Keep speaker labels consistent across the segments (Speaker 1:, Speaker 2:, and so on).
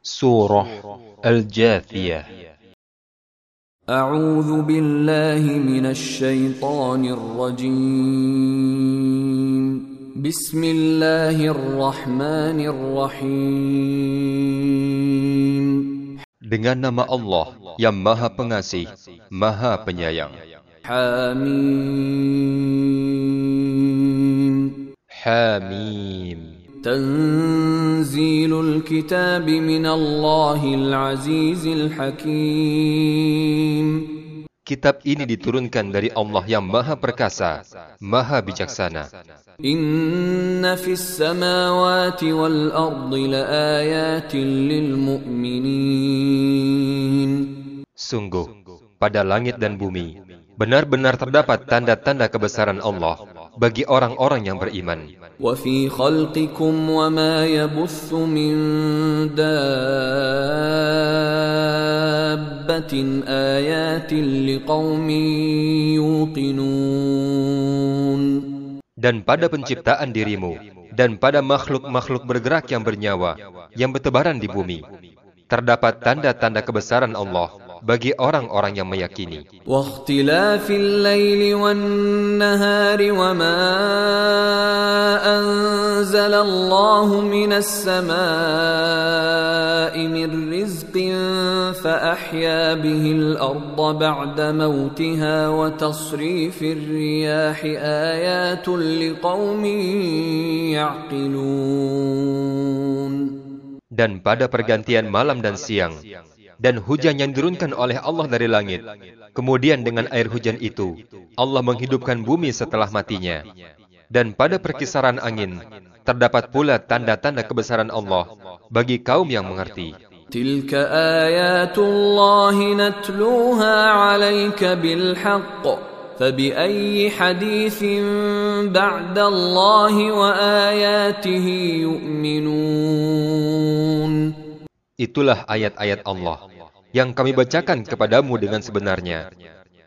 Speaker 1: Surah Al-Jathiyah.
Speaker 2: A'udzu billahi minasy syaithanir rajim. Bismillahirrahmanirrahim.
Speaker 1: Dengan nama Allah yang Maha Pengasih, Maha Penyayang.
Speaker 2: Hamim.
Speaker 1: Hamim.
Speaker 2: تنزيل الكتاب من الله العزيز الحكيم
Speaker 1: Kitab ini diturunkan dari Allah yang Maha Perkasa, Maha Bijaksana.
Speaker 2: إن في السماوات والأرض لآيات للمؤمنين
Speaker 1: Sungguh, pada langit dan bumi, benar-benar terdapat tanda-tanda kebesaran Allah bagi orang-orang yang beriman.
Speaker 2: وفي خلقكم وما يبث من دابة آيات لقوم يوقنون
Speaker 1: Dan pada penciptaan dirimu, dan pada makhluk-makhluk bergerak yang bernyawa, yang bertebaran di bumi, terdapat tanda-tanda kebesaran Allah bagi orang-orang yang meyakini.
Speaker 2: واختلاف الليل والنهار وما أنزل الله من السماء من رزق فأحيا به الأرض بعد موتها وتصريف الرياح آيات لقوم يعقلون
Speaker 1: Dan pada pergantian malam dan siang, dan hujan yang dirunkan oleh Allah dari langit. Kemudian dengan air hujan itu, Allah menghidupkan bumi setelah matinya. Dan pada perkisaran angin, terdapat pula tanda-tanda kebesaran Allah bagi kaum yang mengerti.
Speaker 2: تلك آيات الله نتلوها عليك بالحق فبأي حديث بعد الله وآياته يؤمنون
Speaker 1: Itulah ayat-ayat Allah yang kami bacakan kepadamu dengan sebenarnya.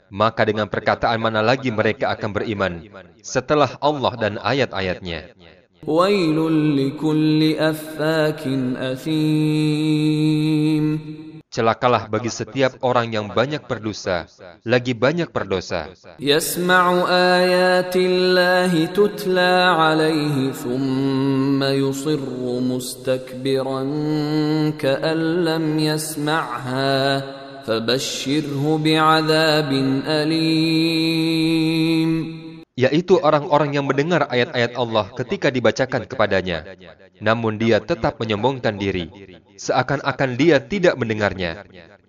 Speaker 1: Maka dengan perkataan mana lagi mereka akan beriman setelah Allah dan ayat-ayatnya.
Speaker 2: ويل لكل أفاك أثيم
Speaker 1: Celakalah bagi setiap orang yang banyak berdosa, lagi banyak berdosa.
Speaker 2: Yasma'u ayatillahi tutla alaihi thumma yusirru mustakbiran ka'an lam yasma'ha. فبشره بعذاب أليم
Speaker 1: Yaitu orang-orang yang mendengar ayat-ayat Allah ketika dibacakan kepadanya. Namun dia tetap menyombongkan diri, seakan-akan dia tidak mendengarnya.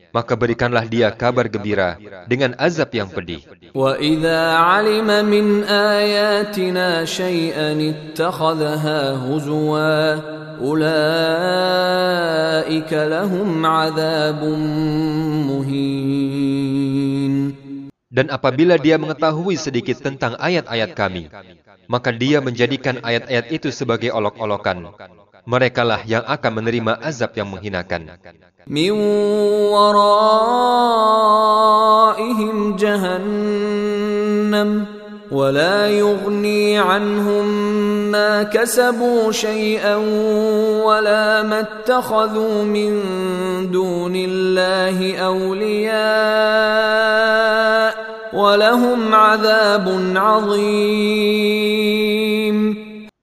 Speaker 1: Maka berikanlah dia kabar gembira dengan azab yang pedih.
Speaker 2: وإذا علم من آياتنا شيئا اتخذها هزوا أولئك لهم عذاب مهين
Speaker 1: Dan apabila dia mengetahui sedikit tentang ayat-ayat kami, maka dia menjadikan ayat-ayat itu sebagai olok-olokan. Merekalah yang akan menerima azab yang menghinakan.
Speaker 2: من ورائهم جهنم ولا يغني عنهم ما كسبوا شيئا ولا ما اتخذوا من دون الله اولياء ولهم عذاب عظيم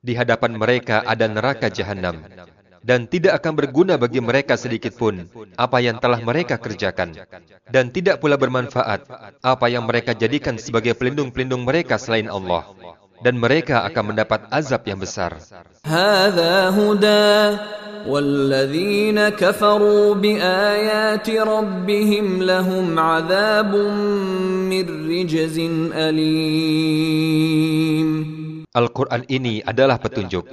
Speaker 1: Di hadapan mereka ada neraka jahanam, dan tidak akan berguna bagi mereka sedikit pun apa yang telah mereka kerjakan, dan tidak pula bermanfaat apa yang mereka jadikan sebagai pelindung-pelindung mereka selain Allah, dan mereka akan mendapat azab yang besar. Al-Quran ini adalah petunjuk.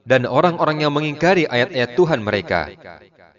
Speaker 1: Dan orang-orang yang mengingkari ayat-ayat Tuhan mereka,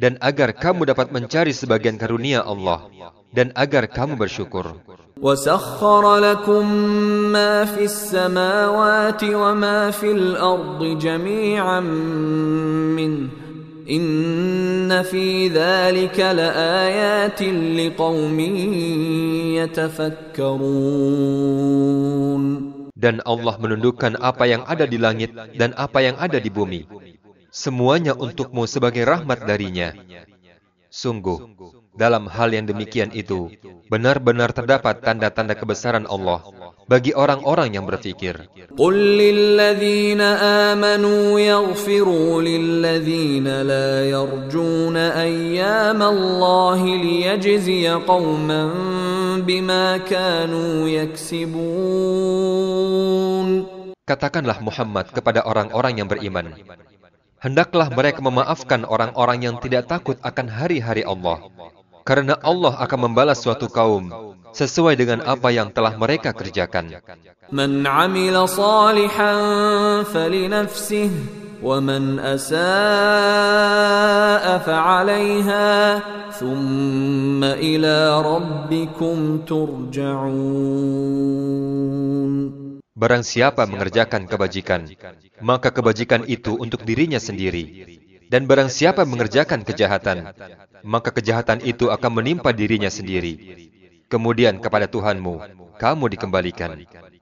Speaker 1: dan agar kamu dapat mencari sebagian karunia Allah dan agar kamu bersyukur.
Speaker 2: وسخر لكم ما في السماوات وما في الأرض جميعا منه إن في ذلك لآيات لقوم يتفكرون
Speaker 1: Dan Allah menundukkan apa yang ada di langit dan apa yang ada di bumi. semuanya untukmu sebagai rahmat darinya. Sungguh, dalam hal yang demikian itu, benar-benar terdapat tanda-tanda kebesaran Allah bagi orang-orang yang berfikir. Katakanlah Muhammad kepada orang-orang yang beriman, Hendaklah mereka memaafkan orang-orang yang tidak takut akan hari-hari Allah. Karena Allah akan membalas suatu kaum sesuai dengan apa yang telah mereka kerjakan.
Speaker 2: Man amila salihan falinafsih, wa man asa'a fa'alayha, thumma ila rabbikum turja'un.
Speaker 1: Barang siapa mengerjakan kebajikan, maka kebajikan itu untuk dirinya sendiri. Dan barang siapa mengerjakan kejahatan, maka kejahatan itu akan menimpa dirinya sendiri. Kemudian kepada Tuhanmu, kamu dikembalikan.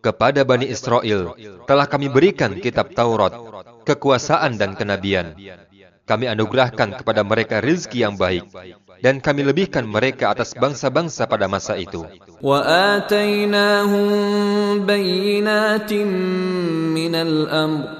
Speaker 1: kepada Bani Israel telah kami berikan kitab Taurat, kekuasaan dan kenabian. Kami anugerahkan kepada mereka rizki yang baik, dan kami lebihkan mereka atas bangsa-bangsa pada masa itu.
Speaker 2: وآتيناهم بينات من الأمر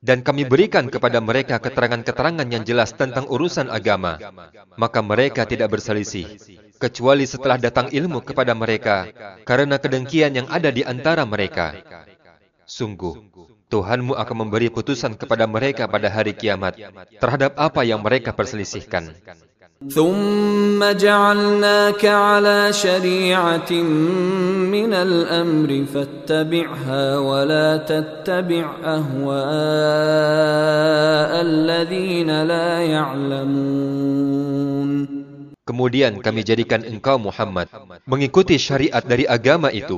Speaker 1: Dan kami berikan kepada mereka keterangan-keterangan yang jelas tentang urusan agama. Maka mereka tidak berselisih. Kecuali setelah datang ilmu kepada mereka. Karena kedengkian yang ada di antara mereka. Sungguh, Tuhanmu akan memberi putusan kepada mereka pada hari kiamat. Terhadap apa yang mereka perselisihkan.
Speaker 2: ثم جعلناك على شريعة من الأمر فاتبعها ولا تتبع أهواء الذين لا يعلمون
Speaker 1: Kemudian kami jadikan engkau Muhammad mengikuti syariat dari agama itu.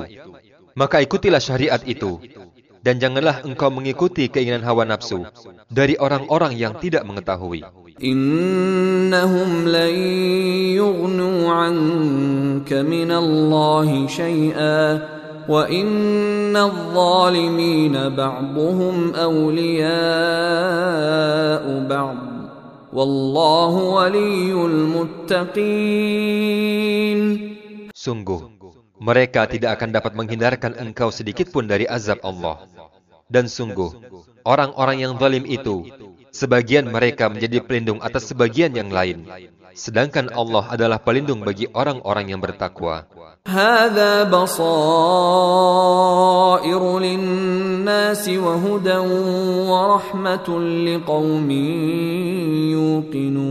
Speaker 1: Maka ikutilah syariat itu. dan janganlah engkau mengikuti keinginan hawa nafsu dari orang-orang yang tidak mengetahui.
Speaker 2: Innahum lan yughnu 'anka minallahi syai'a wa innadh-dhalimina ba'dhuhum awliya'u ba'd. Wallahu waliyyul muttaqin.
Speaker 1: Sungguh mereka tidak akan dapat menghindarkan engkau sedikit pun dari azab Allah. Dan sungguh, orang-orang yang zalim itu, sebagian mereka menjadi pelindung atas sebagian yang lain. Sedangkan Allah adalah pelindung bagi orang-orang yang bertakwa.
Speaker 2: هذا بصائر للناس وهدى ورحمة لقوم يوقنون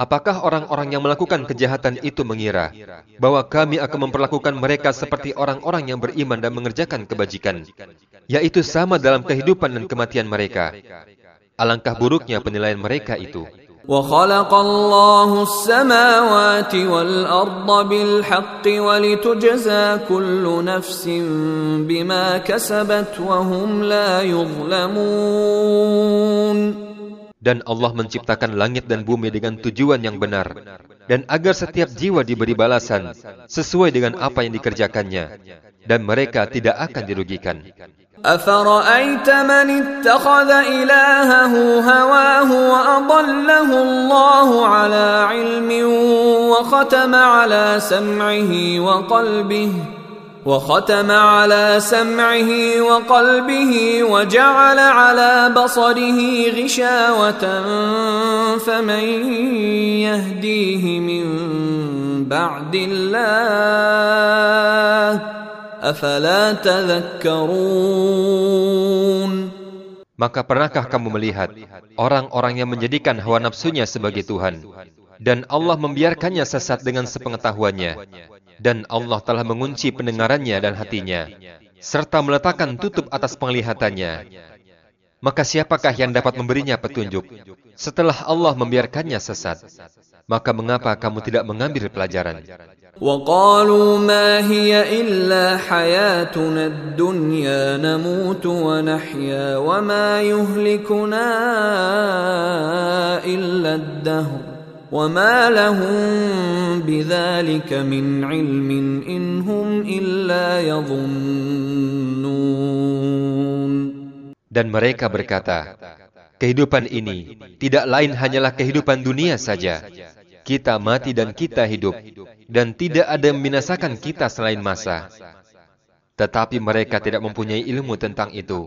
Speaker 1: Apakah orang-orang yang melakukan kejahatan itu mengira bahwa kami akan memperlakukan mereka seperti orang-orang yang beriman dan mengerjakan kebajikan, yaitu sama dalam kehidupan dan kematian mereka? Alangkah buruknya penilaian mereka itu.
Speaker 2: وخلق الله السماوات والأرض بالحق ولتجزى كل نفس بما كسبت وهم لا يظلمون
Speaker 1: Dan Allah menciptakan langit dan bumi dengan tujuan yang benar, dan agar setiap jiwa diberi balasan sesuai dengan apa yang dikerjakannya, dan mereka tidak akan dirugikan.
Speaker 2: أفرأيت من اتخذ إلهه هواه وأضله الله على علم وختم على سمعه وقلبه وختم على سمعه وقلبه وجعل على بصره غشاوة فمن يهديه من بعد الله أفلا تذكرون
Speaker 1: Maka pernahkah kamu melihat orang-orang yang menjadikan hawa nafsunya sebagai Tuhan dan Allah membiarkannya sesat dengan sepengetahuannya dan Allah telah mengunci pendengarannya dan hatinya, serta meletakkan tutup atas penglihatannya. Maka siapakah yang dapat memberinya petunjuk setelah Allah membiarkannya sesat? Maka mengapa kamu tidak mengambil pelajaran?
Speaker 2: وقالوا ما هي إلا حياتنا الدنيا نموت ونحيا وما يهلكنا إلا الدهر وما لهم بذلك من علم إن هم إلا يظنون
Speaker 1: Dan mereka berkata, kehidupan ini tidak lain hanyalah kehidupan dunia saja. Kita mati dan kita hidup, dan tidak ada yang membinasakan kita selain masa. Tetapi mereka tidak mempunyai ilmu tentang itu.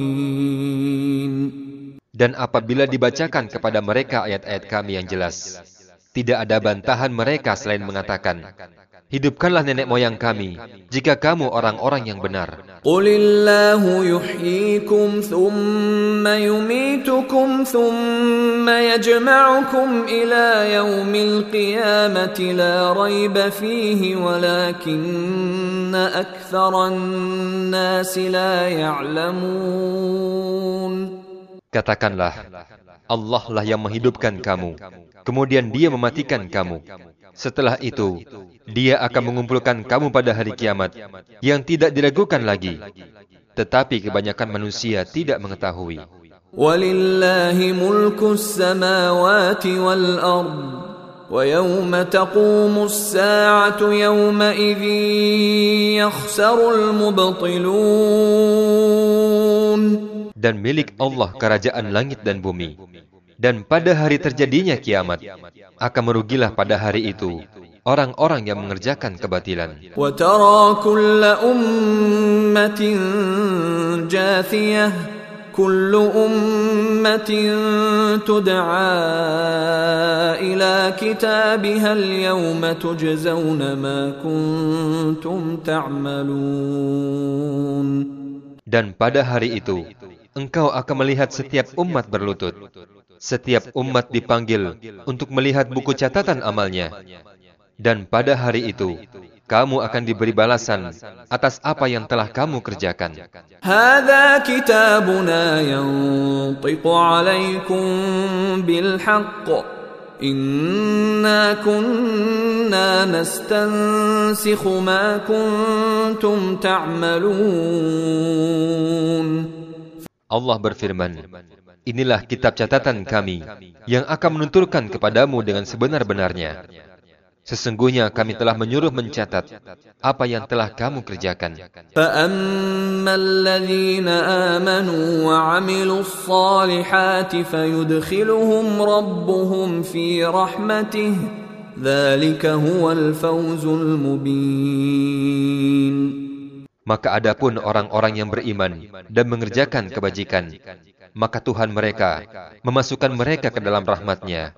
Speaker 1: Dan apabila dibacakan kepada mereka ayat-ayat kami yang jelas, tidak ada bantahan mereka selain mengatakan, Hidupkanlah nenek moyang kami, jika kamu orang-orang yang benar.
Speaker 2: Qulillahu yuhyikum thumma yumitukum thumma yajma'ukum ila yaumil qiyamati la rayba fihi walakinna aktharan nasi la ya'lamun.
Speaker 1: Katakanlah, Allah lah yang menghidupkan kamu, kemudian dia mematikan kamu. Setelah itu, dia akan mengumpulkan kamu pada hari kiamat yang tidak diragukan lagi. Tetapi kebanyakan manusia tidak mengetahui.
Speaker 2: ولله ملك السماوات والأرض ويوم تقوم الساعة يومئذ يخسر المبطلون
Speaker 1: Dan milik Allah kerajaan langit dan bumi. Dan pada hari terjadinya kiamat, akan merugilah pada hari itu orang-orang yang mengerjakan kebatilan.
Speaker 2: وترى كل أمة جاثية كل أمة تدعى إلى كتابها اليوم تجزون ما كنتم تعملون
Speaker 1: Dan pada hari itu, engkau akan melihat setiap umat berlutut. Setiap umat dipanggil untuk melihat buku catatan amalnya. Dan pada hari itu, kamu akan diberi balasan atas apa yang telah kamu kerjakan.
Speaker 2: Hada kitabuna alaikum. Inna kunna nastansikhu ma kuntum ta'malun.
Speaker 1: Allah berfirman, Inilah kitab catatan kami yang akan menunturkan kepadamu dengan sebenar-benarnya. Sesungguhnya kami telah menyuruh mencatat apa yang telah kamu kerjakan.
Speaker 2: فأما الذين آمنوا وعملوا الصالحات فيدخلهم ربهم في رحمته ذلك هو الفوز المبين
Speaker 1: Maka adapun orang-orang yang beriman dan mengerjakan kebajikan, maka Tuhan mereka memasukkan mereka ke dalam rahmatnya.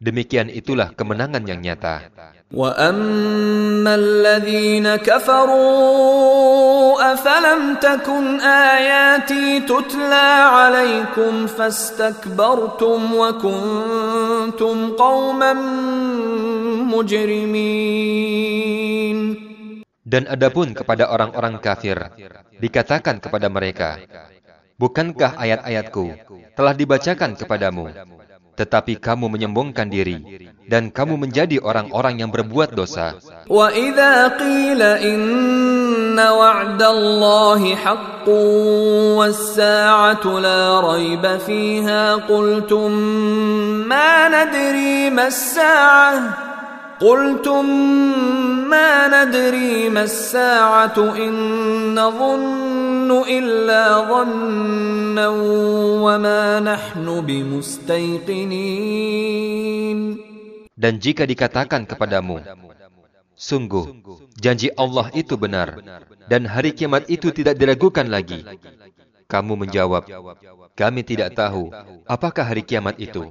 Speaker 1: Demikian itulah kemenangan yang nyata.
Speaker 2: واما الذين كفروا افلم تكن اياتي تتلى عليكم فاستكبرتم وكنتم قوما مجرمين
Speaker 1: Dan adapun kepada orang-orang kafir, dikatakan kepada mereka, Bukankah ayat-ayatku telah dibacakan kepadamu, tetapi kamu menyombongkan diri, dan kamu menjadi orang-orang yang berbuat dosa.
Speaker 2: وإذا قيل إن وعد الله حق والساعة لا ريب فيها قلتم ما ندري ما الساعة قلتم ما ندري ما الساعة إن نظن إلا ظنا وما نحن بمستيقنين
Speaker 1: Dan jika dikatakan kepadamu, Sungguh, janji Allah itu benar, dan hari kiamat itu tidak diragukan lagi. Kamu menjawab, kami tidak tahu apakah hari kiamat itu.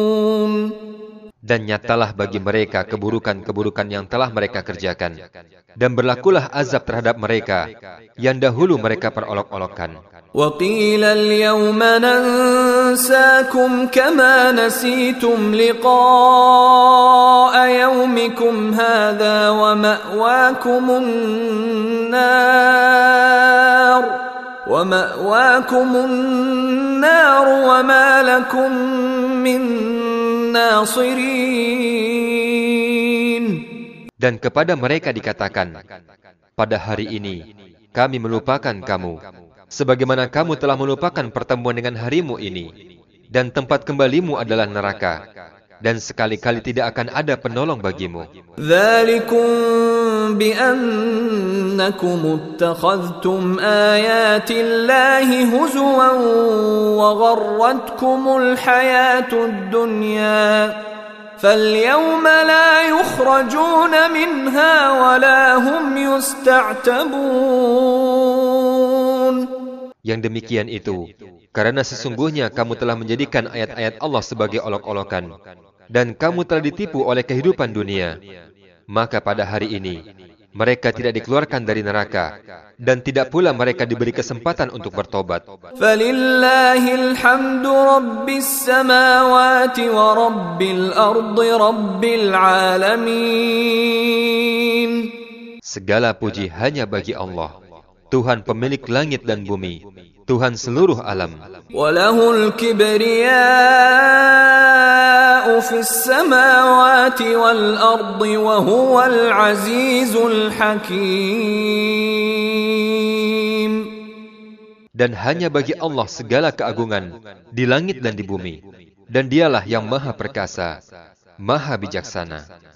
Speaker 1: dan nyatalah bagi mereka keburukan-keburukan yang telah mereka kerjakan. Dan berlakulah azab terhadap mereka yang dahulu mereka perolok-olokkan.
Speaker 2: وَقِيلَ الْيَوْمَ نَنْسَاكُمْ كَمَا نَسِيتُمْ لِقَاءَ يَوْمِكُمْ هَذَا وَمَأْوَاكُمُ النَّارُ وَمَأْوَاكُمُ النَّارُ وَمَا لَكُمْ مِنْ ناصرين
Speaker 1: Dan kepada mereka dikatakan, pada hari ini kami melupakan kamu, sebagaimana kamu telah melupakan pertemuan dengan harimu ini, dan tempat kembalimu adalah neraka, dan sekali-kali tidak akan ada penolong bagimu.
Speaker 2: ذلكم بأنكم اتخذتم آيات الله هزوا وغرتكم الحياة الدنيا فاليوم لا يخرجون منها ولا هم يستعتبون
Speaker 1: Yang demikian itu, karena sesungguhnya kamu telah menjadikan ayat-ayat Allah sebagai olok-olokan, dan kamu telah ditipu oleh kehidupan dunia. Maka pada hari ini, mereka tidak dikeluarkan dari neraka. dan tidak pula mereka diberi kesempatan untuk bertobat. Segala puji hanya bagi Allah, Tuhan pemilik langit dan bumi, Tuhan seluruh alam. Dan hanya bagi Allah segala keagungan di langit dan di bumi. Dan dialah yang maha perkasa, maha bijaksana.